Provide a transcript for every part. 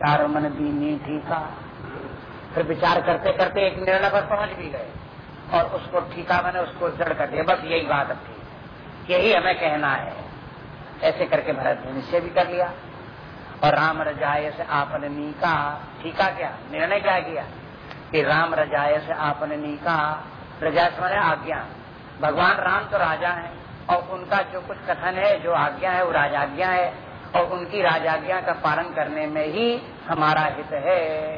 चार मन भी दीनी ठीका। फिर विचार करते करते एक निर्णय पर पहुँच भी गए। और उसको ठीका मैंने उसको जड़ कर दिया। बस यही बात अब थी यही हमें कहना है। ऐसे करके भरत ने निश्चय भी कर लिया। और राम रजाय से आपने नीका ठीका क्या? निर्णय क्या किया? कि राम रजाय से आपने नीका रजा मैंने आज्ञा। भगवान राम तो राजा है। और उनका जो कुछ कथन है, जो आज्ञा है, वो राजाज्ञा है। और उनकी राजाज्ञा का पालन करने में ही हमारा हित है।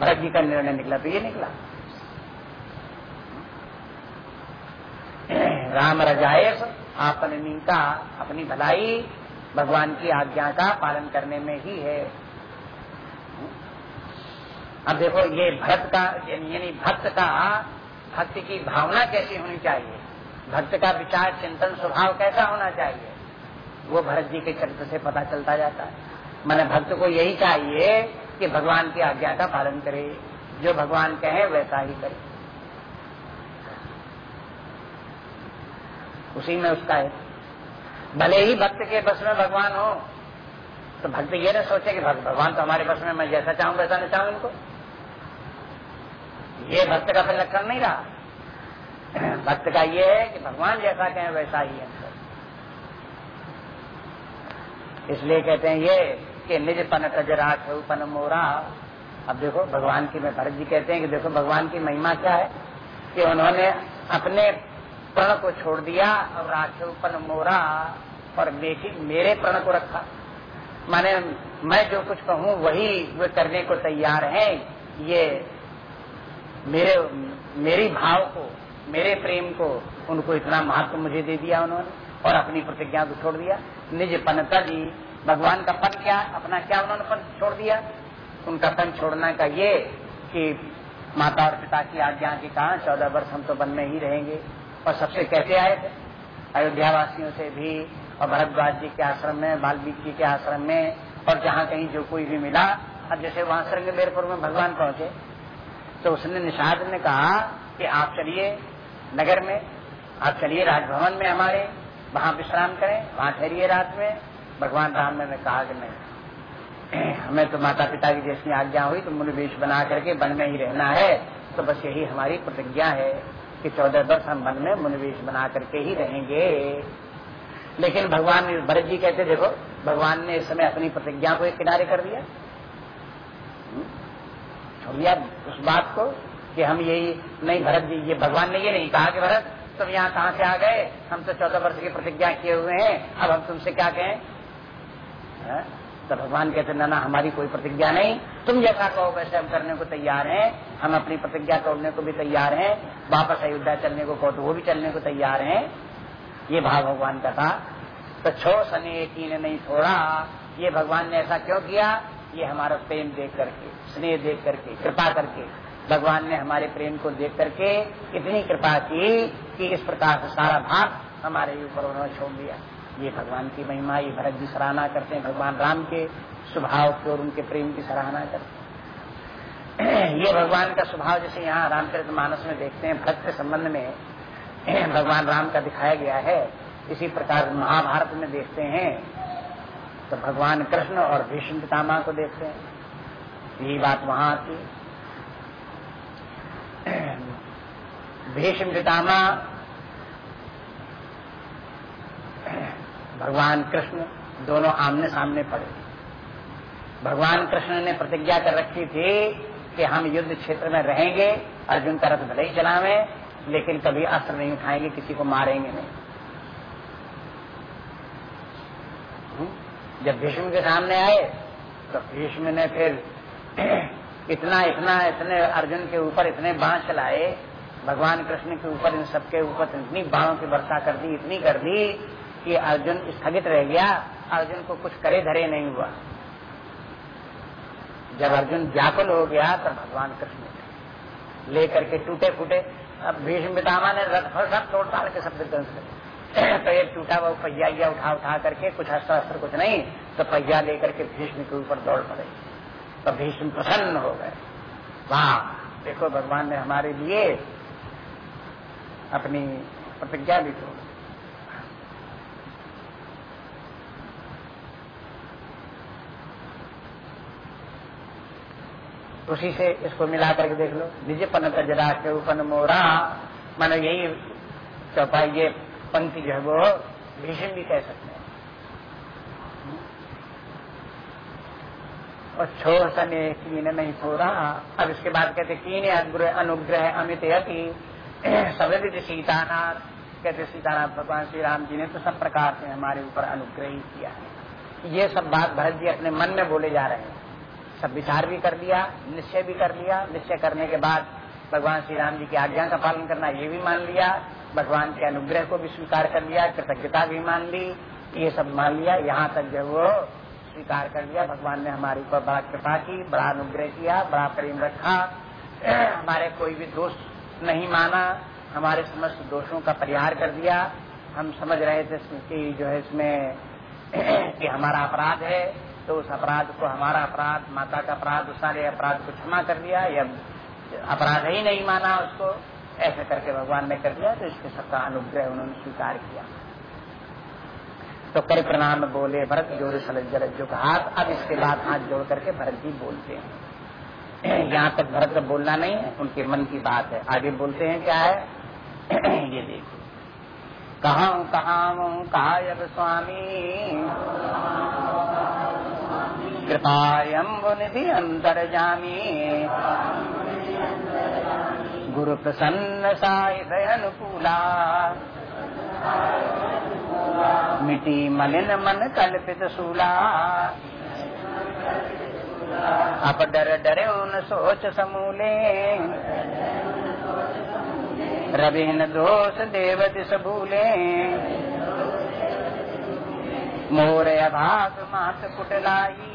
भरत जी का निर्णय निकला तो ये निकला। राम रजायस आपने का अपनी भलाई भगवान की आज्ञा का पालन करने में ही है। अब देखो, ये भक्त का, यानी भक्त का, भक्ति की भावना कैसी होनी चाहिए? भक्त का विचार, चिंतन, स्वभाव कैसा होना चाहिए? वो भरत जी के चरित्र से पता चलता जाता है। मैंने भक्त को यही चाहिए कि भगवान की आज्ञा का पालन करे। जो भगवान कहे, वैसा ही करे। उसी में उसका है। भले ही भक्त के बस में भगवान हो तो भक्त ये ना सोचे कि भगवान तो हमारे बस में, मैं जैसा चाहूँ, वैसा नहीं चाहूँ इनको। ये भक्त का फिर लक्षण नहीं रहा। भक्त का ये है कि भगवान जैसा कहें, वैसा ही है। इसलिए कहते हैं ये कि निज पन कजरा पन मोरा। अब देखो, भगवान की मैं भरत जी कहते हैं कि देखो, भगवान की महिमा क्या है? कि उन्होंने अपने प्रण को छोड़ दिया और राखेपन मोरा। और मेरे प्रण को रखा। माने, मैं जो कुछ कहूँ, वही वे करने को तैयार हैं। ये मेरे, मेरी भाव को मेरे प्रेम को, उनको इतना महत्व मुझे दे दिया उन्होंने, और अपनी प्रतिज्ञा को छोड़ दिया। निज पनता जी, भगवान का पन क्या, अपना क्या उन्होंने पन छोड़ दिया? उनका पन छोड़ना का ये कि माता और पिता की आज्ञा के कारण चौदह वर्ष हम तो वन में ही रहेंगे। और सबसे कहते आए थे? अयोध्या वासियों से भी, और भरद्वाज जी के आश्रम में, वाल्मीकि के आश्रम में, और जहाँ कहीं जो कोई भी मिला, अब जैसे वहाँ श्रृंगमेरपुर में भगवान पहुँचे। तो उसने निषाद ने कहा कि आप चलिए नगर में। आप चलिए राजभवन में हमारे, वहाँ विश्राम करें, वहाँ ठहरिए रात में। भगवान राम ने कहा कि नहीं, हमें तो माता पिता की जैसी आज्ञा हुई तो मुनिवेश बना करके वन में ही रहना है। तो बस यही हमारी प्रतिज्ञा है कि चौदह वर्ष हम वन में मुनिवेश बना करके ही रहेंगे। लेकिन भगवान भरत जी कहते, देखो, भगवान ने इस समय अपनी प्रतिज्ञा को एक किनारे कर दिया। हम्म? छोड़ दिया उस बात को। कि हम यही नहीं, भरत जी, ये भगवान ने ये नहीं कहा कि भरत तुम यहाँ कहाँ से आ गए? हम तो चौदह वर्ष की प्रतिज्ञा किए हुए हैं, अब हम तुमसे क्या कहें? तो भगवान कहते, ना ना, हमारी कोई प्रतिज्ञा नहीं। तुम जैसा कहो वैसे हम करने को तैयार हैं। हम अपनी प्रतिज्ञा तोड़ने को भी तैयार हैं। वापस अयोध्या चलने को कहो तो वो भी चलने को तैयार हैं। ये भाव भगवान का था। तो छो सने की ने नहीं छोड़ा ये भगवान ने ऐसा क्यों किया? ये हमारा प्रेम देख करके, स्नेह देख करके, कृपा करके। भगवान ने हमारे प्रेम को देख करके इतनी कृपा की कि इस प्रकार से सारा भाग हमारे ऊपर उन्होंने छोड़ दिया। ये भगवान की महिमा, ये भरत जी सराहना करते हैं, भगवान राम के स्वभाव की और उनके प्रेम की सराहना करते हैं। ये भगवान का स्वभाव जैसे यहाँ रामचरित मानस में देखते हैं, भक्त के संबंध में भगवान राम का दिखाया गया है। इसी प्रकार महाभारत में देखते हैं तो भगवान कृष्ण और भीष्म पितामह को देखते हैं। यही बात वहाँ आती भीष्म पितामह, भगवान कृष्ण दोनों आमने सामने पड़े। भगवान कृष्ण ने प्रतिज्ञा कर रखी थी कि हम युद्ध क्षेत्र में रहेंगे, अर्जुन का रथ भले ही चलावे, लेकिन कभी अस्त्र नहीं उठाएँगे, किसी को मारेंगे नहीं। हम्म? जब भीष्म के सामने आए तो भीष्म ने फिर इतना इतना, इतने अर्जुन के ऊपर इतने बाण चलाए भगवान कृष्ण के ऊपर, इन सबके ऊपर इतनी बाणों की वर्षा कर दी, इतनी कर दी, कि अर्जुन स्थगित रह गया। अर्जुन को कुछ करे धरे नहीं हुआ। जब अर्जुन व्याकुल हो गया, तब भगवान कृष्ण लेकर के टूटे फूटे, अब भीष्म पितामा ने रथ फल सब तोड़ ताड़ के शब्द तो एक टूटा वो पहिया उठा उठा करके कुछ अस्त्र अस्त्र कुछ नहीं तो पहिया लेकर के भीष्म के ऊपर दौड़ पड़े। तो भीष्म प्रसन्न हो गए। वाह, देखो भगवान ने हमारे लिए अपनी प्रतिज्ञा भी तो उसी से इसको मिला करके देख लो। निजपन तजरा के उपन मोरा। मानो यही चौपाई ये पंक्ति जो है वो भीषण भी कह सकते हैं। और छो सने कीन नहीं छोड़ा अब इसके बाद कहते, कीन अनुग्रह अमित यति सविद सीतानाथ। कहते, सीतानाथ भगवान श्री राम जी ने तो सब प्रकार से हमारे ऊपर अनुग्रह ही किया है। ये सब बात भरत जी अपने मन में बोले जा रहे हैं। सब विचार भी कर लिया, निश्चय भी कर लिया। निश्चय करने के बाद भगवान श्री राम जी की आज्ञा का पालन करना ये भी मान लिया। भगवान के अनुग्रह को भी स्वीकार कर लिया, कृतज्ञता भी मान ली। ये सब मान लिया। यहाँ तक जो वो स्वीकार कर लिया। भगवान ने हमारे ऊपर बड़ा कृपा की, बड़ा अनुग्रह किया, बड़ा प्रेम रखा। हमारे कोई भी दोष नहीं माना। हमारे समस्त दोषों का परिहार कर दिया। हम समझ रहे थे कि जो है इसमें कि हमारा अपराध है। तो उस अपराध को हमारा अपराध, माता का अपराध, उस सारे अपराध को क्षमा कर दिया। या अपराध ही नहीं माना उसको। ऐसे करके भगवान ने कर दिया। तो इसके सबका अनुग्रह उन्होंने स्वीकार किया। तो कर प्रणाम बोले, भरत ज़ोर सलजर जो हाथ। अब इसके बाद हाथ जोड़ करके भरत जी बोलते हैं। यहाँ तक भरत बोलना नहीं है, उनके मन की बात है। आगे बोलते हैं क्या है? ये देखो। कहा कहा स्वामी? कृपायम्बु निधि अंतर जामी। गुरु प्रसन्न साई अनुकूला मिटी मलिन मन कल्पित सूला। अब डर डरे उन सोच समूले। रविन दोष देव दिस भूले मोर अभाग मात कुटलाई।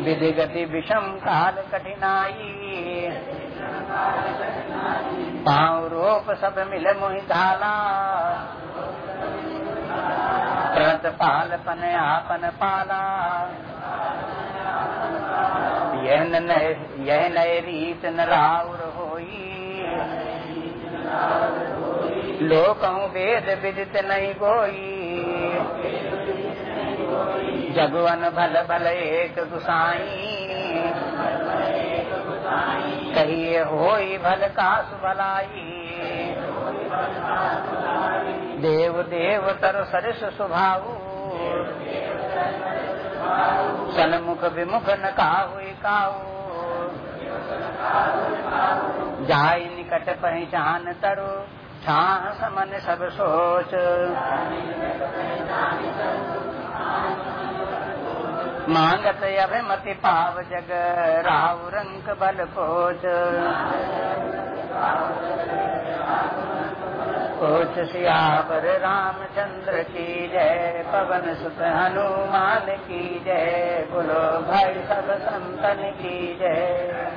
विधि गति विषम काल कठिनाई। पाँव सब मिल मोहि धाला प्रणत पाल पन आपन पाला यह नए यह नए रीत न राउर होई। लोकहूँ वेद विदित नहीं गोई। जगवन भल भल एक गुसाई। कहिए होई भल कास भलाई। देव देव तर सरस स्वभाव सनमुख विमुख न काहु काऊ। जाय निकट पहचान तरो छाह समन सब सोच। मांगत अभिमति पाव जग राव रंग बल कोच कोच सियावर रामचंद्र की जय, पवन सुत हनुमान की जय, बोलो भाई सब संतन की जय।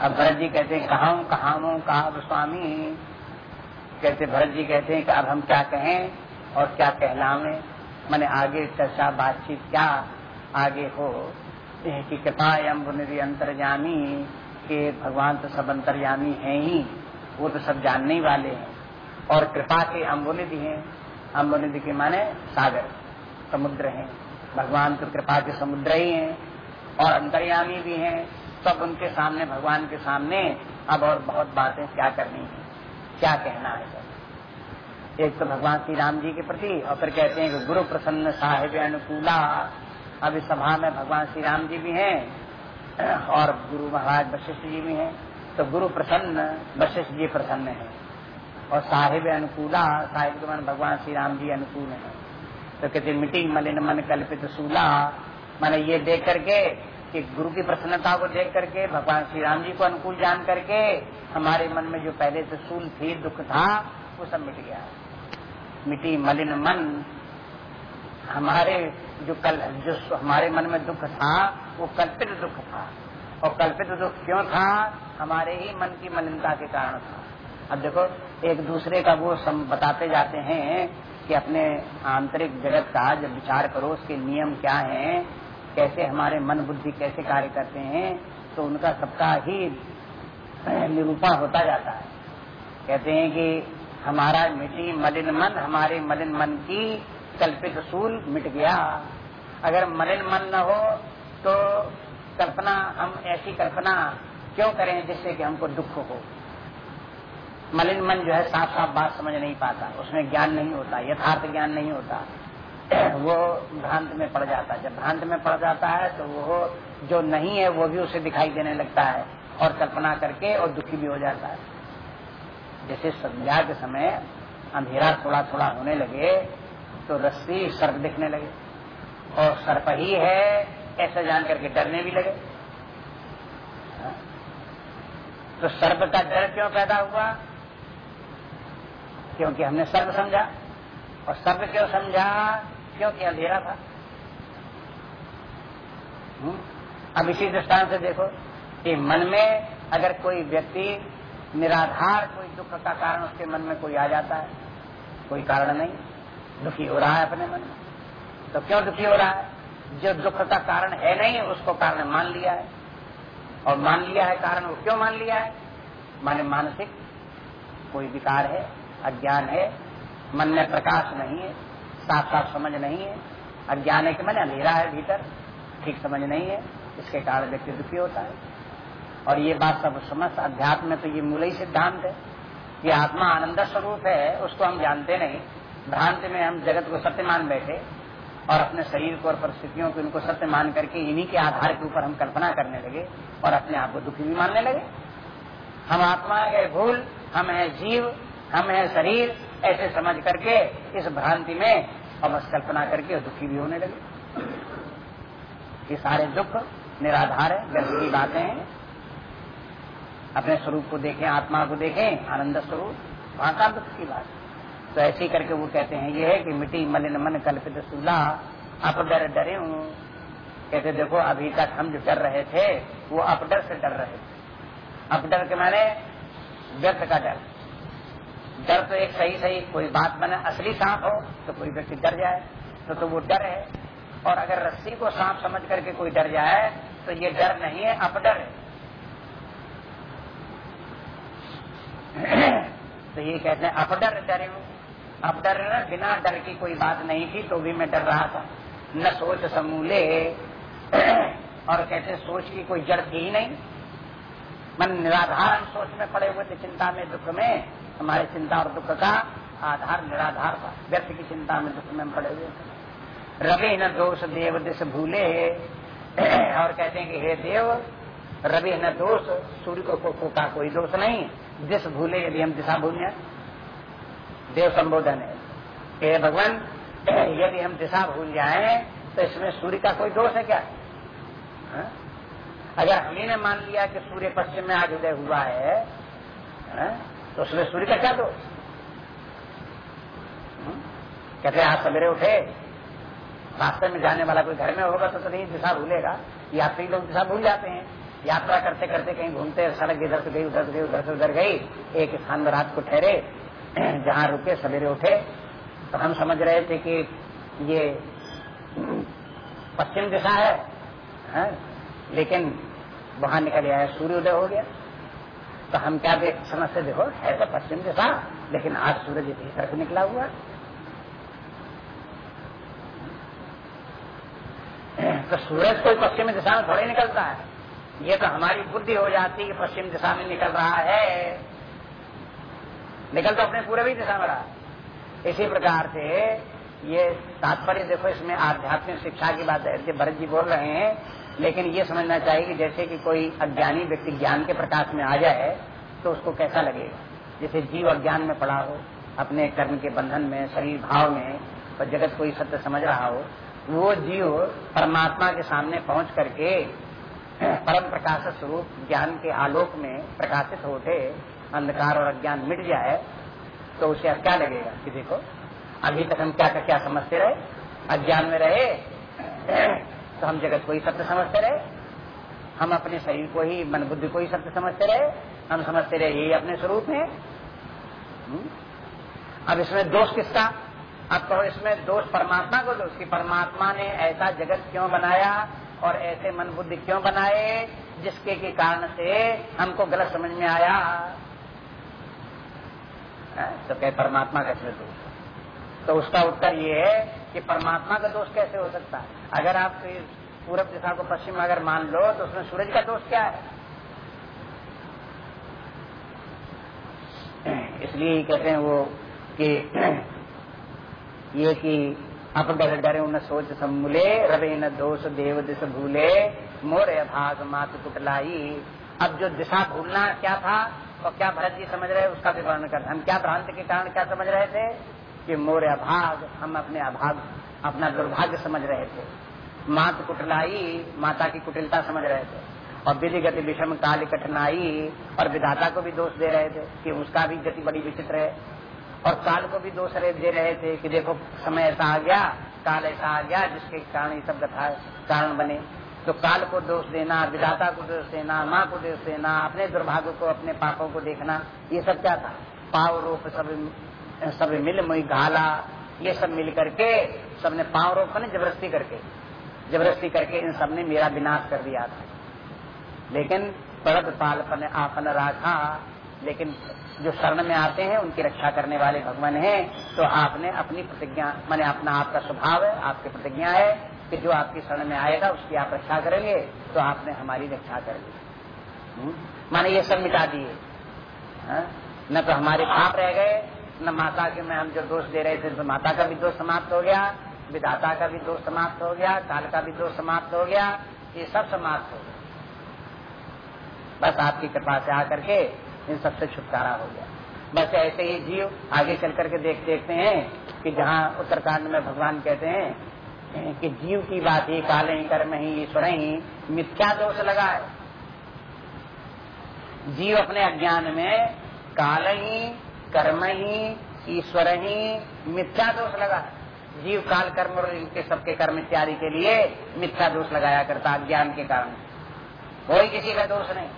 अब भरत जी कहते हैं, कहा हूँ, कहा कहा स्वामी? कहते, भरत जी कहते हैं कि अब हम क्या कहें और क्या कहलावे? मैंने आगे चर्चा, बातचीत क्या? आगे हो। कि कृपा अम्बुनिधि अंतर्जामी के भगवान तो सब अंतर्यामी है ही, वो तो सब जानने वाले हैं। और कृपा के अम्बुनिधि हैं। अम्बुनिधि के माने सागर, समुद्र हैं। भगवान तो कृपा के समुद्र ही हैं और अंतर्यामी भी हैं। सब उनके सामने, भगवान के सामने। अब और बहुत बातें क्या करनी है? क्या कहना है? एक तो भगवान श्री राम जी के प्रति, और फिर कहते हैं कि गुरु प्रसन्न साहेब अनुकूला। अब इस सभा में भगवान श्री राम जी भी हैं, और गुरु महाराज वशिष्ठ जी भी हैं। तो गुरु प्रसन्न, वशिष्ठ जी प्रसन्न है। और साहिब अनुकूला, साहिब के मन भगवान श्री राम जी अनुकूल है। तो कहते मिट्टी मलिन मन कल्पित सूला। मैंने ये देख करके कि गुरु की प्रसन्नता को देख करके, भगवान श्री राम जी को अनुकूल जान करके, हमारे मन में जो पहले से सूल थी, दुख था, वो सब मिट गया। मिट्टी मलिन मन। हमारे जो कल, जो हमारे मन में दुख था, वो कल्पित दुख था। और कल्पित दुख क्यों था? हमारे ही मन की मलिनता के कारण था। अब देखो, एक दूसरे का वो सम बताते जाते हैं कि अपने आंतरिक जगत का जब विचार करो, उसके नियम क्या हैं, कैसे हमारे मन बुद्धि कैसे कार्य करते हैं तो उनका सबका ही निरूपण होता जाता है। कहते हैं कि हमारा मिटी मलिन मन, हमारे मलिन मन की कल्पित सूल मिट गया। अगर मलिन मन न हो तो कल्पना, हम ऐसी कल्पना क्यों करें जिससे कि हमको दुख हो? मलिन मन जो है साफ़ साफ़ बात समझ नहीं पाता। उसमें ज्ञान नहीं होता, यथार्थ ज्ञान नहीं होता। वो भ्रांत में पड़ जाता है। जब भ्रांत में पड़ जाता है तो वो जो नहीं है, वो भी उसे दिखाई देने लगता है और कल्पना करके और दुखी भी हो जाता है। जैसे संध्या के समय अंधेरा थोड़ा थोड़ा होने लगे तो रस्सी सर्प दिखने लगे। और सर्प ही है, ऐसा जान करके डरने भी लगे। हाँ? तो सर्प का डर क्यों पैदा हुआ? क्योंकि हमने सर्प समझा। और सर्प क्यों समझा? क्योंकि अंधेरा था। हम्म? अब इसी दृष्टान से देखो कि मन में अगर कोई व्यक्ति निराधार कोई दुख का कारण उसके मन में कोई आ जाता है, कोई कारण नहीं। दुखी हो रहा है अपने मन में। तो क्यों दुखी हो रहा है? जो दुख का कारण है नहीं, उसको कारण मान लिया है। और मान लिया है कारण वो क्यों मान लिया है? माने मानसिक कोई विकार है, अज्ञान है, मन में प्रकाश नहीं है साफ़ साफ़ समझ नहीं है। अज्ञान है कि मैंने अंधेरा है भीतर, ठीक समझ नहीं है, इसके कारण व्यक्ति दुखी होता है। और ये बात सब समस्त अध्यात्म में तो ये मूल ही सिद्धांत है। कि आत्मा आनंद स्वरूप है, उसको हम जानते नहीं। भ्रांति में हम जगत को सत्य मान बैठे और अपने शरीर को और परिस्थितियों को इनको सत्य मान करके इन्हीं के आधार के ऊपर हम कल्पना करने लगे और अपने आप को दुखी भी मानने लगे। हम आत्मा है भूल, हम है जीव, हम है शरीर, ऐसे समझ करके इस भ्रांति में और बस कल्पना करके दुखी भी होने लगे। ये सारे दुख निराधार है, व्यर्थ की बातें हैं। अपने स्वरूप को देखें, आत्मा को देखें, आनंद स्वरूप। वहाँ का दुख की बात। तो ऐसे करके वो कहते हैं, ये है कि मिट्टी मलिन मन कल्पित सूला, आप डर डरे हूँ। कहते, देखो, अभी तक हम जो डर रहे थे, वो अपडर से डर रहे थे। अपडर के माने व्यर्थ का डर। डर तो एक सही सही कोई बात बने असली सांप हो तो कोई व्यक्ति डर जाए तो तो वो डर है। और अगर रस्सी को सांप समझ करके कोई डर जाए तो ये डर नहीं है अपडर है। तो ये कहते हैं अपडर डरे हूँ। अपडर बिना डर की कोई बात नहीं थी तो भी मैं डर रहा था। न सोच समूले और कहते सोच की कोई जड़ थी ही नहीं। मन निराधार सोच में पड़े हुए थे चिंता में दुख में। हमारे चिंता और दुख का आधार निराधार था। व्यक्ति की चिंता में दुख में पड़े हुए थे। रवि न दोष देव दिश भूले। और कहते हैं कि हे देव रवि न दोष सूर्य को, को, को का कोई दोष नहीं। दिश भूले यदि हम दिशा भूल जाए देव संबोधन है हे भगवान यदि हम दिशा भूल जाए तो इसमें सूर्य का कोई दोष है क्या हा? अगर हमी ने मान लिया कि सूर्य पश्चिम में आज उदय हुआ है हा? तो उसमें सूर्य का क्या दोष हम्म? कहते आज सवेरे उठे रास्ते में जाने वाला कोई घर में होगा तो, तो नहीं दिशा भूलेगा यात्री लोग दिशा भूल जाते हैं यात्रा करते करते कहीं घूमते सड़क इधर से गई उधर से गई उधर से उधर गई एक स्थान में रात को ठहरे जहाँ रुके सवेरे उठे। तो हम समझ रहे थे कि ये पश्चिम दिशा है, है? लेकिन वहाँ निकल आया सूर्योदय हो गया। तो हम क्या समझते देखो है तो पश्चिम दिशा लेकिन आज सूरज इसी तरफ़ निकला हुआ। तो सूरज कोई पश्चिम दिशा में थोड़ी निकलता है। ये तो हमारी बुद्धि हो जाती है पश्चिम दिशा में निकल रहा है। निकल तो अपने पूर्वी दिशा में रहा। इसी प्रकार से ये तात्पर्य देखो, इसमें आध्यात्मिक शिक्षा की बात है भरत जी बोल रहे हैं, लेकिन ये समझना चाहिए कि जैसे कि कोई अज्ञानी व्यक्ति ज्ञान के प्रकाश में आ जाए तो उसको कैसा लगेगा जैसे जीव अज्ञान में पड़ा हो, अपने कर्म के बंधन में, शरीर भाव में, और जगत कोई सत्य समझ रहा हो, वो जीव परमात्मा के सामने पहुँच करके परम प्रकाश स्वरूप ज्ञान के आलोक में प्रकाशित होते अंधकार और अज्ञान मिट जाए तो उसे क्या लगेगा किसी को? अभी तक हम क्या क्या समझते रहे? अज्ञान में रहे तो हम जगत को ही सत्य समझते रहे। हम अपने शरीर को ही, मन बुद्धि को ही सत्य समझते रहे। हम समझते रहे, यही अपने स्वरूप है। हम्म? अब इसमें दोष किसका? अब तो इसमें दोष परमात्मा को दोष। कि परमात्मा ने ऐसा जगत क्यों बनाया? और ऐसे मन बुद्धि क्यों बनाए? जिसके के कारण से हमको गलत समझ में आया। तो कहे, परमात्मा का इसमें दोष। तो उसका उत्तर ये है कि परमात्मा का दोष कैसे हो सकता है? अगर आप पूरब दिशा को पश्चिम अगर मान लो तो उसमें सूरज का दोष क्या है? इसलिए कहते हैं वो कि ये कि अप डर डरे न सोच सम्मूले रवे न दोष देव दिश भूले, मोरे भाग मात कुटलाई। अब जो दिशा भूलना क्या था और क्या भरत जी समझ रहे, उसका भी विवरण करते हम क्या भ्रांत के कारण क्या समझ रहे थे? कि मोर अभाग, हम अपने अभाग, अपना दुर्भाग्य समझ रहे थे। मात कुटलाई, माता की कुटिलता समझ रहे थे। और विधि गति विषम काल कठिनाई, और विधाता को भी दोष दे रहे थे, कि उसका भी गति बड़ी विचित्र है। और काल को भी दोष दे रहे थे कि देखो, समय ऐसा आ गया, काल ऐसा आ गया, जिसके कारण ये सब कथा, कारण बने। तो काल को दोष देना, विधाता को दोष देना, माँ को दोष देना, अपने दुर्भाग्य को, अपने पापों को देखना, ये सब क्या था? पाव रूप सब सब मिल मुई घाला, ये सब मिल करके सबने पाव रूप ने ज़बरदस्ती करके। ज़बरदस्ती करके इन सबने मेरा विनाश कर दिया था। लेकिन परत पालपन आपन राखा लेकिन जो शरण में आते हैं, उनकी रक्षा करने वाले भगवान हैं तो आपने अपनी प्रतिज्ञा, मैंने अपना आपका स्वभाव है, आपकी प्रतिज्ञा है कि जो आपकी शरण में आएगा, उसकी आप रक्षा करेंगे तो आपने हमारी रक्षा कर ली हम्म? माने ये सब मिटा दिए हाँ? न तो हमारे पाप रह गए, न माता के में हम जो दोष दे रहे थे तो माता का भी दोष समाप्त हो गया, विधाता का भी दोष समाप्त हो गया, काल का भी दोष समाप्त हो गया, ये सब समाप्त हो गया बस आपकी कृपा से आकर के इन सबसे छुटकारा हो गया। बस ऐसे ही जीव आगे चल करके देख देखते हैं कि जहाँ उत्तरकांड में भगवान कहते हैं कि जीव की बात ही काले ही, कर्म ही, ईश्वर ही, मिथ्या दोष लगा है। जीव अपने अज्ञान में काल ही, कर्म ही, ईश्वर ही, मिथ्या दोष लगा है। जीव काल, कर्म और इनके सबके कर्म इत्यादि के लिए मिथ्या दोष लगाया करता अज्ञान के कारण। कोई किसी का दोष नहीं।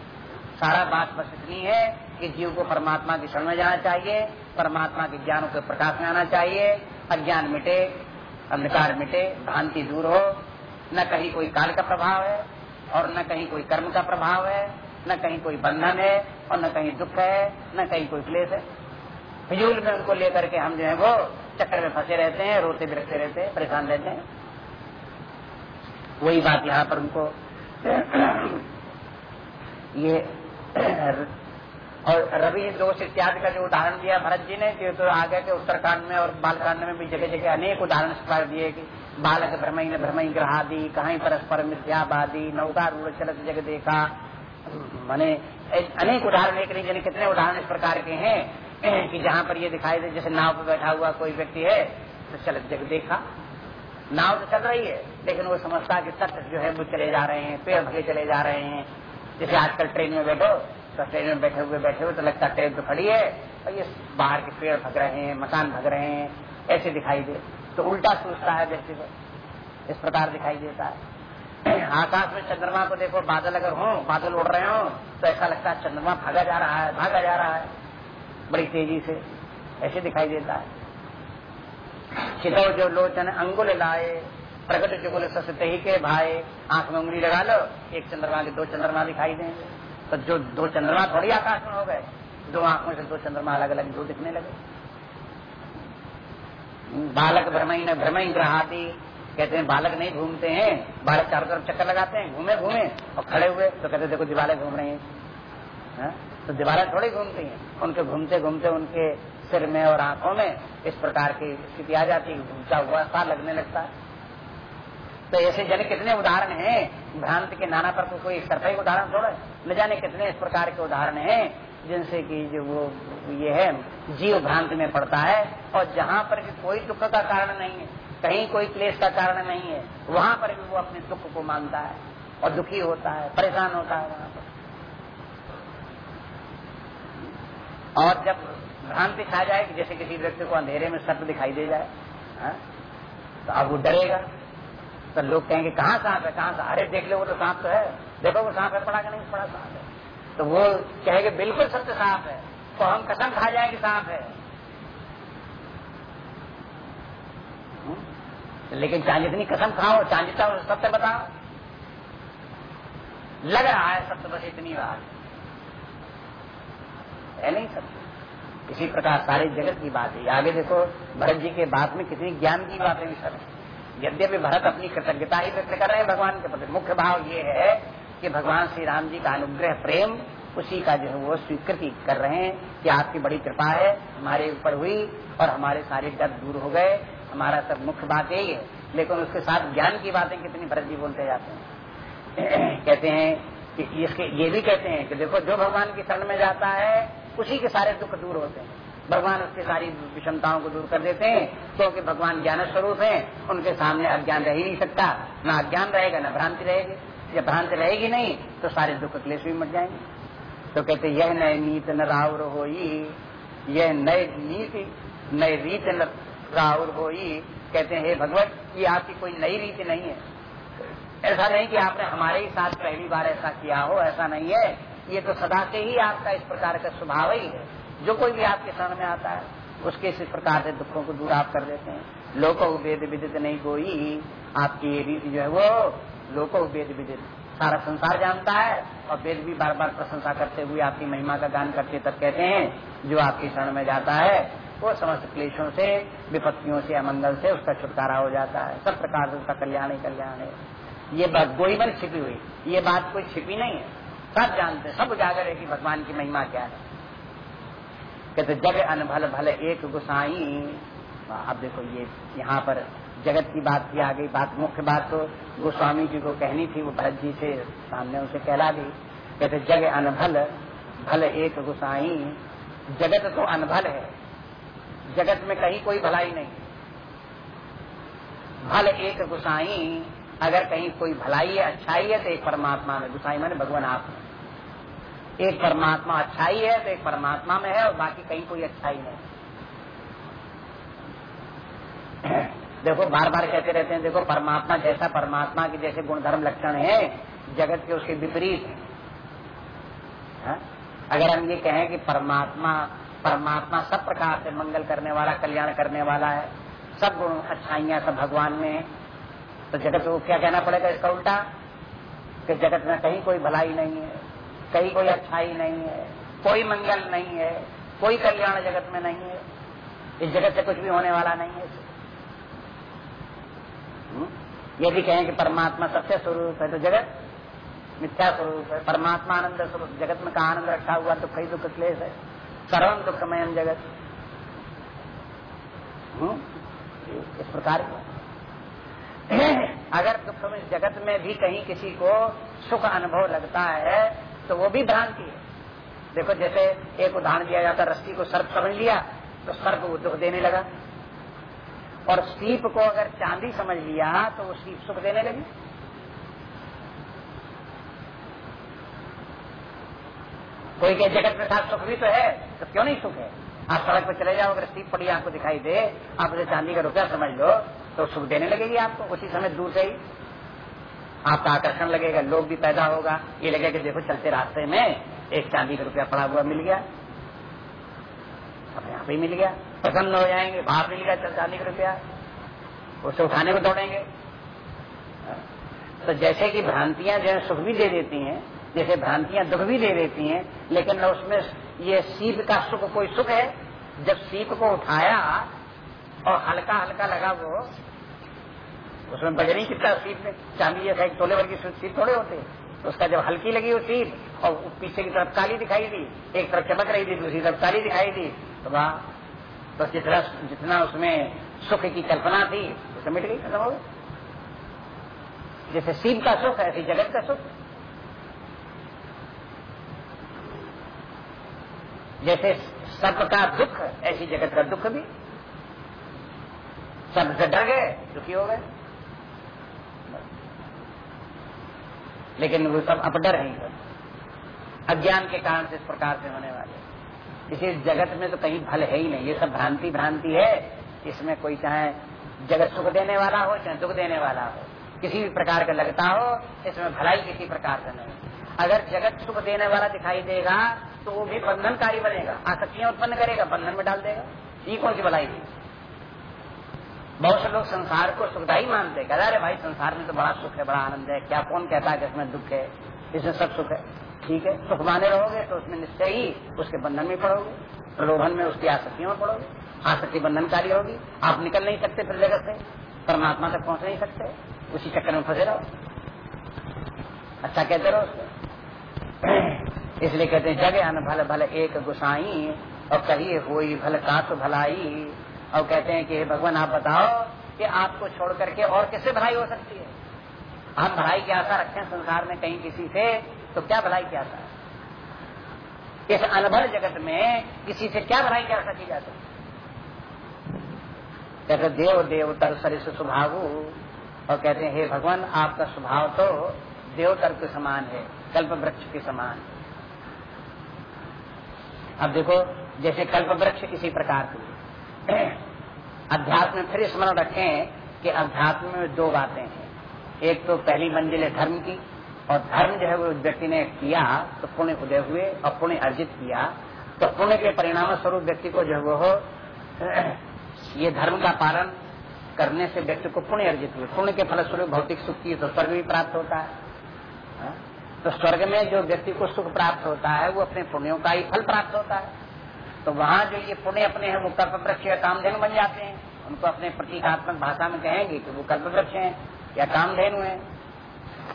सारा बात बस इतनी है कि जीव को परमात्मा की शरण में जाना चाहिए, परमात्मा के ज्ञान के प्रकाश में आना चाहिए, अज्ञान मिटे, अंधकार मिटे, भ्रांति दूर हो, न कहीं कोई काल का प्रभाव है, और न कहीं कोई कर्म का प्रभाव है, न कहीं कोई बंधन है, और न कहीं दुख है, न कहीं कोई क्लेश है। फिजूल में उनको लेकर के हम जो है वो चक्कर में फंसे रहते हैं, रोते बिरकते रहते हैं, परेशान रहते हैं। वही बात यहाँ पर उनको ये और रवि दोष इत्यादि का जो उदाहरण दिया भरत जी ने तो आगे के उत्तरकांड में और बालकांड में भी जगह जगह अनेक उदाहरण स्वीकार दिए कि बालक भ्रमई ने भ्रमई ग्रहादि, कहीं परस्पर मिथ्याबादी नौका रूढ़ चलत जग देखा। मैंने अनेक उदाहरण, एक नहीं, जाने कितने उदाहरण इस प्रकार के हैं, कि जहाँ पर ये दिखाई दे, जैसे नाव पर बैठा हुआ कोई व्यक्ति है तो चलत जग देखा। नाव तो चल रही है, लेकिन वो समझता कि तट जो है वो चले जा रहे हैं, पेड़ भगे चले जा रहे हैं जैसे आजकल ट्रेन में बैठो तो ट्रेन में बैठे हुए बैठे हुए तो लगता है ट्रेन तो खड़ी है, और ये बाहर के पेड़ भग रहे हैं, मकान भग रहे हैं, ऐसे दिखाई दे। तो उल्टा सोचता है व्यक्ति को, इस प्रकार दिखाई देता है। आकाश में चंद्रमा को देखो, बादल अगर हो, बादल उड़ रहे हो तो ऐसा लगता है चंद्रमा भागा जा रहा है, भागा जा रहा है। बड़ी तेज़ी से ऐसे दिखाई देता है। चितो जो लोचन अंगुल लाए प्रकट चुगुल सस्ते ही के भाई, आँख में उंगली लगा लो, एक चंद्रमा के दो चंद्रमा दिखाई देंगे तो जो दो चंद्रमा थोड़ी आकाश में हो गए, दो आँखों से दो चंद्रमा अलग अलग दो दिखने लगे। बालक भ्रमई ने भ्रमई ग्रहाती, कहते हैं बालक नहीं घूमते हैं, बालक चारों तरफ़ चक्कर लगाते हैं, घूमे घूमे, और खड़े हुए तो कहते देखो दीवारें घूम रही हैं। है? तो दीवारें थोड़ी घूमती हैं, उनके घूमते घूमते उनके सिर में और आँखों में इस प्रकार की स्थिति आ जाती है घूमता हुआ सा लगने लगता है। तो ऐसे जन कितने उदाहरण हैं? भ्रांत के नाना पर कोई सरफाई उदाहरण थोड़ा न जाने कितने इस प्रकार के उदाहरण हैं, जिनसे कि जो वो ये है, जीव भ्रांत में पड़ता है, और जहाँ पर भी कोई दुख का कारण नहीं है, कहीं कोई क्लेश का कारण नहीं है, वहाँ पर भी वो अपने दुख को मानता है, और दुखी होता है, परेशान होता है वहाँ पर। और जब भ्रांति छा जाए जैसे किसी व्यक्ति को अंधेरे में सर्प दिखाई दे जाए, हा? तो अब वो डरेगा। तो लोग कहेंगे, कहाँ सांप है? कहाँ से अरे देख लो, वो तो सांप तो है। देखो, वो सांप है, पड़ा कि नहीं? पड़ा सांप है। तो वो कहेंगे, बिल्कुल सत्य सांप है। तो हम कसम खा जाएँगे, सांप है। हम्म? लेकिन चाहे जितनी कसम खाओ चाहे सत्य बताओ। लग रहा है सत्य बस इतनी बात है नहीं सत्य? इसी प्रकार सारे जगत की बात है। आगे देखो, भरत जी के बात में कितनी ज्ञान की बातें भी सर यद्यपि भरत अपनी कृतज्ञता ही व्यक्त कर रहे हैं, भगवान के प्रति मुख्य भाव ये है कि भगवान श्री राम जी का अनुग्रह, प्रेम, उसी का जो है वो स्वीकृति कर रहे हैं कि आपकी बड़ी कृपा है, हमारे ऊपर हुई और हमारे सारे डर दूर हो गए। हमारा सब मुख्य बात यही है, लेकिन उसके साथ ज्ञान की बातें कितनी भरत जी बोलते जाते हैं। कहते हैं कि इसके, ये भी कहते हैं कि देखो, जो भगवान की शरण में जाता है, उसी के सारे दुख दूर होते हैं। भगवान उसकी सारी विषमताओं को दूर कर देते हैं क्योंकि तो भगवान ज्ञान स्वरूप है, उनके सामने अज्ञान रह ही नहीं सकता। न अज्ञान रहेगा, न भ्रांति रहेगी। जब भ्रांति रहेगी नहीं तो सारे दुख क्लेश भी मट जाएँगे। तो कहते, यह नए नीत न राउर हो यह नए नीति, नए रीत न राउर हो कहते हैं, हे भगवत, ये आपकी कोई नई रीति नहीं है। ऐसा नहीं कि आपने हमारे ही साथ पहली बार ऐसा किया हो, ऐसा नहीं है। ये तो सदा से ही आपका इस प्रकार का स्वभाव ही है। जो कोई भी आपके शरण में आता है, उसके इस प्रकार से दुखों को दूर आप कर देते हैं। लोको वेद विदित नहीं कोई। आपकी ये रीति जो है वो लोको वेद विदित। सारा संसार जानता है और वेद भी बार बार प्रशंसा करते हुए आपकी महिमा का गान करते तब कहते हैं, जो आपकी शरण में जाता है, वो समस्त क्लेशों से, विपत्तियों से, अमंगल से उसका छुटकारा हो जाता है। सब प्रकार से उसका कल्याण ही कल्याण है। ये बात गोई मन छिपी हुई। ये बात कोई छिपी नहीं है। सब जानते सब उजागर है कि भगवान की महिमा क्या है। कहते जग अनभल भल एक गुसाई। अब देखो ये यहाँ पर जगत की बात की आ गई। बात, मुख्य बात तो गोस्वामी जी को कहनी थी, वो भरत जी से सामने उसे कहला दी। कहते जग अनभल भल एक गुसाई। जगत तो अनभल है। जगत में कहीं कोई भलाई नहीं। भल एक गुसाई, अगर कहीं कोई भलाई है, अच्छाई है तो एक परमात्मा में गुसाई, माने भगवान आप में एक परमात्मा अच्छाई है तो एक परमात्मा में है, और बाकी कहीं कोई अच्छाई नहीं। देखो बार बार कहते रहते हैं, देखो, परमात्मा जैसा परमात्मा के जैसे गुणधर्म लक्षण है, जगत के उसके विपरीत है। हाँ? अगर हम ये कहें कि परमात्मा परमात्मा सब प्रकार से मंगल करने वाला, कल्याण करने वाला है, सब गुण अच्छाइयाँ सब भगवान में है तो जगत को क्या कहना पड़ेगा इसका उल्टा? कि जगत में कहीं कोई भलाई नहीं है। कहीं कोई अच्छाई नहीं है, कोई मंगल नहीं है, कोई कल्याण जगत में नहीं है। इस जगत से कुछ भी होने वाला नहीं है। हम्म? यदि कहें कि परमात्मा सत्य स्वरूप है तो जगत मिथ्या स्वरूप है। परमात्मा आनंद स्वरूप, जगत में कहा आनंद रखा हुआ तो कई दुख क्लेश है। सर्वम दुखमय जगत। हम्म? इस प्रकार अगर दुख में, जगत में भी कहीं किसी को सुख अनुभव लगता है तो वो भी भ्रांति है। देखो, जैसे एक उदाहरण दिया जाता, रस्सी को सर्प समझ लिया तो सर्प वो दुख देने लगा। और सीप को अगर चांदी समझ लिया तो वो सीप सुख देने लगी। कोई के जगत में साथ सुख भी तो है तो क्यों नहीं सुख है? आप सड़क पर चले जाओ, अगर सीप पड़ी आपको दिखाई दे, आप उसे चांदी का रुपया समझ लो तो सुख देने लगेगी आपको, उसी समय दूर से ही। आपका आकर्षण लगेगा, लोग भी पैदा होगा। ये लगेगा कि देखो, चलते रास्ते में एक चांदी का रुपया पड़ा हुआ मिल गया। अब यहाँ पे मिल गया। प्रसन्न हो जाएँगे बाहर मिल गया, चल चांदी का रुपया। उसे उठाने को दौड़ेंगे। तो जैसे कि भ्रांतियाँ जो सुख भी दे देती हैं, जैसे भ्रांतियाँ दुख भी दे देती हैं, लेकिन उसमें ये सीप का सुख, कोई सुख है? जब सीप को उठाया और हल्का हल्का लगा वो उसमें बजरी कितना सीट में चांदी जैसा एक तोले वर्गी सीट थोड़े होते तो उसका जब हल्की लगी वो सीट, और पीछे की तरफ़ काली दिखाई दी, एक तरफ़ चमक रही थी, दूसरी तरफ़ काली दिखाई दी तो वाह तो जितना जितना उसमें सुख की कल्पना थी उसे मिट गई, खत्म हो जैसे सीप का सुख, ऐसी जगत का सुख। जैसे सर्प का दुख, ऐसी जगत का दुख भी। सबसे डर गए, दुखी हो गए। लेकिन वो सब अपडर है अज्ञान के कारण से इस प्रकार से होने वाले इसी जगत में तो कहीं भल है ही नहीं। ये सब भ्रांति भ्रांति है। इसमें कोई चाहे जगत सुख देने वाला हो, चाहे दुख देने वाला हो। किसी भी प्रकार का लगता हो, इसमें भलाई किसी प्रकार का नहीं। अगर जगत सुख देने वाला दिखाई देगा तो वो भी बंधनकारी बनेगा। आसक्तियाँ उत्पन्न करेगा, बंधन में डाल देगा। ये कौन सी भलाई थी बहुत से लोग संसार को सुखदाई मानते कहते अरे भाई, संसार में तो बड़ा सुख है, बड़ा आनंद है। क्या कौन कहता है कि इसमें दुख है? इसमें सब सुख है। ठीक है, सुख माने रहोगे तो उसमें निश्चय ही उसके बंधन में पड़ोगे, प्रलोभन में उसकी आसक्तियों में पड़ोगे, आसक्ति बंधनकारी होगी। आप निकल नहीं सकते फिर जगत से, परमात्मा तक पहुँच नहीं सकते। उसी चक्कर में फंसे रहो। अच्छा कहते रहो इसलिए कहते हैं, जगे अन भल भल एक गुसाई, और कहिए हुई भल काश भलाई। और कहते हैं कि भगवान, आप बताओ कि आपको छोड़ करके और किससे भलाई हो सकती है? आप भलाई की आशा रखें संसार में कहीं किसी से तो क्या भलाई की आशा है? इस अनभर जगत में किसी से क्या भलाई की आशा की जा सकती कहते देव देवतर सरिस स्वभाव और कहते हैं, हे भगवान, आपका स्वभाव तो देवतर के समान है कल्प वृक्ष के समान अब देखो, जैसे कल्प वृक्ष इसी प्रकार की अध्यात्म में फिर स्मरण रखें कि अध्यात्म में दो बातें हैं। एक तो पहली मंजिल है धर्म की, और धर्म जो है वो व्यक्ति ने किया तो पुण्य उदय हुए और पुण्य अर्जित किया। तो पुण्य के परिणाम स्वरूप व्यक्ति को जो वो ये धर्म का पालन करने से व्यक्ति को पुण्य अर्जित हुए। पुण्य के फलस्वरूप भौतिक सुख की तो स्वर्ग भी प्राप्त होता है। हाँ? तो स्वर्ग में जो व्यक्ति को सुख प्राप्त होता है, वो अपने पुण्यों का ही फल प्राप्त होता है। तो वहाँ जो ये पुण्य अपने हैं, वो कल्प वृक्ष या कामधेनु बन जाते हैं। उनको अपने प्रतीकात्मक भाषा में कहेंगे कि वो कल्प वृक्ष है या कामधेनु है।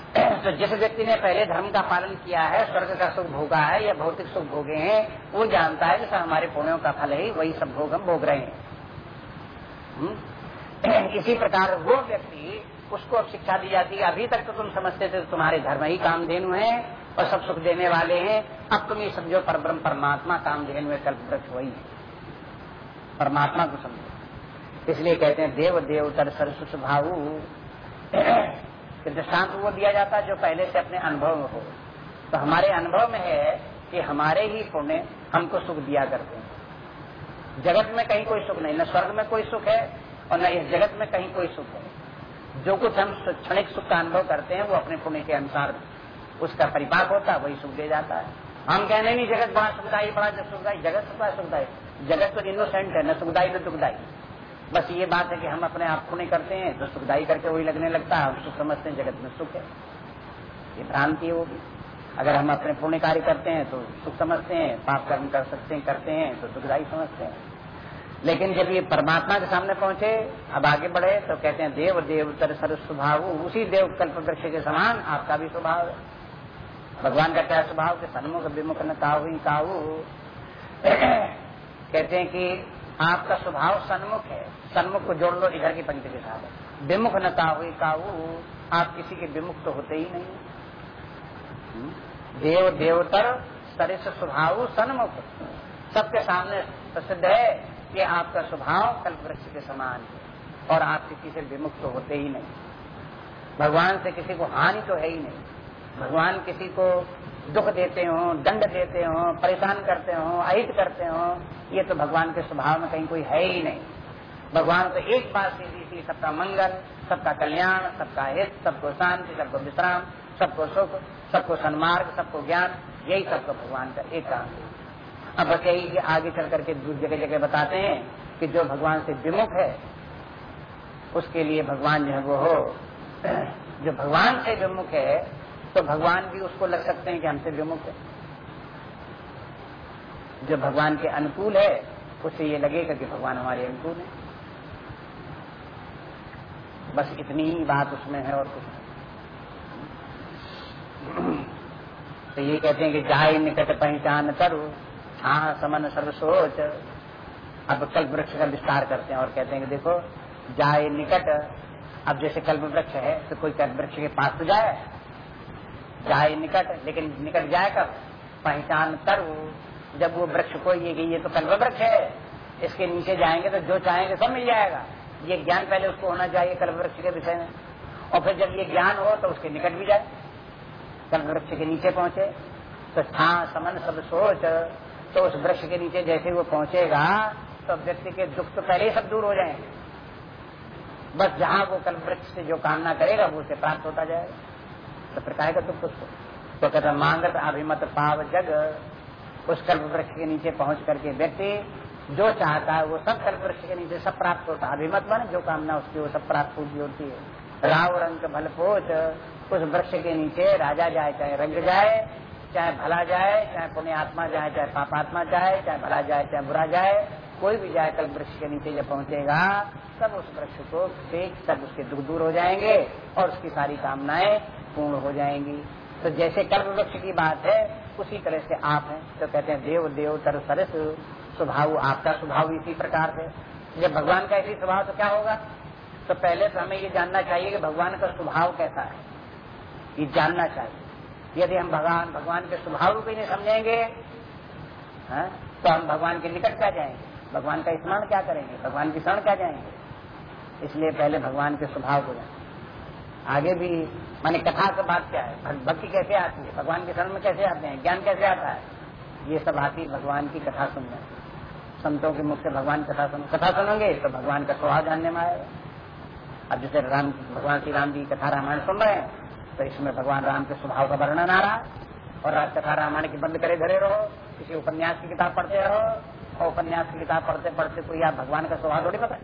तो जिस व्यक्ति ने पहले धर्म का पालन किया है, स्वर्ग का सुख भोगा है या भौतिक सुख भोगे हैं, वो जानता है कि हमारे पुण्यों का फल ही, वही सब भोग हम भोग रहे हैं। हम्म? इसी प्रकार वो व्यक्ति, उसको अब शिक्षा दी जाती है। अभी तक तो तुम समझते थे तुम्हारे धर्म ही कामधेनु है। और सब सुख देने वाले हैं। अब तुम ये समझो परब्रह्म, परमात्मा कामधेनु है कल्प वृक्ष वही है। परमात्मा को समझो। इसलिए कहते हैं, देव देव देवतर सरस्वत भाव। दृष्टांत वो दिया जाता जो पहले से अपने अनुभव में हो। तो हमारे अनुभव में है कि हमारे ही पुण्य हमको सुख दिया करते हैं। जगत में कहीं कोई सुख नहीं, न स्वर्ग में कोई सुख है और न इस जगत में कहीं कोई सुख है। जो कुछ हम क्षणिक सुख का अनुभव करते हैं, वो अपने पुण्य के अनुसार उसका परिपाक होता है, वही सुख दे जाता है। हम कहने नहीं, जगत बड़ा सुखदायी, बड़ा जब सुखदायी, जगत सुखदायी सुखदायी। जगत तो इनोसेंट है, न सुखदायी, न दुखदायी। बस ये बात है कि हम अपने आप पुण्य करते हैं तो सुखदायी करके वही लगने लगता है। हम सुख समझते हैं, जगत में सुख है। ये भ्रांति है भी अगर हम अपने पुण्य कार्य करते हैं तो सुख समझते हैं, पाप कर्म कर सकते हैं, करते हैं तो सुखदायी समझते हैं। लेकिन जब ये परमात्मा के सामने पहुँचे, अब आगे बढ़े तो कहते हैं, देव, देवतर सर स्वभाव उसी देव कल्प वृक्ष के समान आपका भी स्वभाव है। भगवान का क्या स्वभाव के सन्मुख विमुख न काहू काहू कहते हैं कि आपका स्वभाव सन्मुख है। सन्मुख को जोड़ लो, इधर की पंक्ति के साथ। विमुख न काहू काहू आप किसी के विमुख तो होते ही नहीं। हम्म? देव, देवतर, सरिस स्वभाव सन्मुख। सबके सामने प्रसिद्ध है कि आपका स्वभाव कल्प वृक्ष के समान है और आप किसी से विमुक्त तो होते ही नहीं। भगवान से किसी को हानि तो है ही नहीं। भगवान किसी को दुख देते हो, दंड देते हो, परेशान करते हो, अहित करते हो, ये तो भगवान के स्वभाव में कहीं कोई है ही नहीं। भगवान तो एक बात सीधी सी, सबका मंगल, सबका कल्याण, सबका हित, सबको शांति, सबको विश्राम, सबको सुख, सबको सन्मार्ग, सबको ज्ञान, यही सबको भगवान का एक काम है। अब बस यही आगे चल करके जगह जगह बताते हैं कि जो भगवान से विमुख है, उसके लिए भगवान जो है वो हो। जो भगवान से विमुख है तो भगवान भी उसको लग सकते हैं कि हमसे विमुख है। जो भगवान के अनुकूल है, उसे ये लगेगा कि भगवान हमारे अनुकूल है। बस इतनी ही बात उसमें है और कुछ तो ये कहते हैं कि जाए निकट पहचान करो हाँ समन सर्व सोच अब कल्प वृक्ष का विस्तार करते हैं और कहते हैं कि देखो जाए निकट, अब जैसे कल्प वृक्ष है तो कोई कल्प वृक्ष के पास तो जाए। जाए निकट, लेकिन निकट जाए कब पहचान कर वो। जब वो वृक्ष को ये ये तो कल्प वृक्ष है, इसके नीचे जाएँगे तो जो चाहेंगे सब मिल जाएगा। ये ज्ञान पहले उसको होना चाहिए कल्प वृक्ष के विषय में। और फिर जब ये ज्ञान हो तो उसके निकट भी जाए। कल्प वृक्ष के नीचे पहुँचे। तो हाँ समन, सब सोच तो उस वृक्ष के नीचे जैसे वो पहुंचेगा तो व्यक्ति के दुख तो पहले ही सब दूर हो जाएँगे। बस जहाँ वो कल वृक्ष से जो कामना करेगा, वो उसे प्राप्त होता जाएगा। तो प्रकार का दुख उसको। तो कहते मांगत अभिमत पाव जग। उस कल्प वृक्ष के नीचे पहुँच करके व्यक्ति जो चाहता है, वो सब कल्प वृक्ष के नीचे सब प्राप्त होता है। अभिमत मन जो कामना उसकी, वो सब प्राप्त होती होती है। राव रंग भल पोच उस वृक्ष के नीचे राजा जाए, चाहे रंग जाए, चाहे भला जाए, चाहे पुण्य आत्मा जाए, चाहे पापात्मा जाए, चाहे भला जाए, चाहे बुरा जाए, कोई भी जाए कल वृक्ष के नीचे जब पहुंचेगा, तब उस वृक्ष को सेक सब उसके दुख दूर हो जाएँगे और उसकी सारी कामनाएँ पूर्ण हो जाएँगी। तो जैसे कल्प वृक्ष की बात है, उसी तरह से आप हैं। तो कहते हैं, देव देव तर सरस स्वभाव, आपका स्वभाव इसी प्रकार से। जब भगवान का इसी स्वभाव तो क्या होगा? तो पहले तो हमें ये जानना चाहिए कि भगवान का स्वभाव कैसा है। ये जानना चाहिए। यदि हम भगवान भगवान के स्वभाव को ही नहीं समझेंगे, है? तो हम भगवान के निकट क्या जाएँगे? भगवान का स्मरण क्या करेंगे? भगवान की शरण क्या जाएँगे? इसलिए पहले भगवान के स्वभाव को जाए आगे भी माने कथा का बात क्या है? भक्ति कैसे आती है? भगवान के शरण में कैसे आते हैं? ज्ञान कैसे आता है? ये सब आती भगवान की कथा सुनने। संतों के मुख से भगवान कथा सुन कथा सुनोगे तो भगवान का स्वभाव जानने में आएगा। अब जैसे राम भगवान श्री राम जी कथा रामायण सुन रहे हैं तो इसमें भगवान राम के स्वभाव का वर्णन आ रहा है। और राज कथा रामायण की बंद करे धरे रहो, किसी उपन्यास की किताब पढ़ते रहो। और उपन्यास की किताब पढ़ते पढ़ते कोई आप भगवान का स्वभाव थोड़ी पता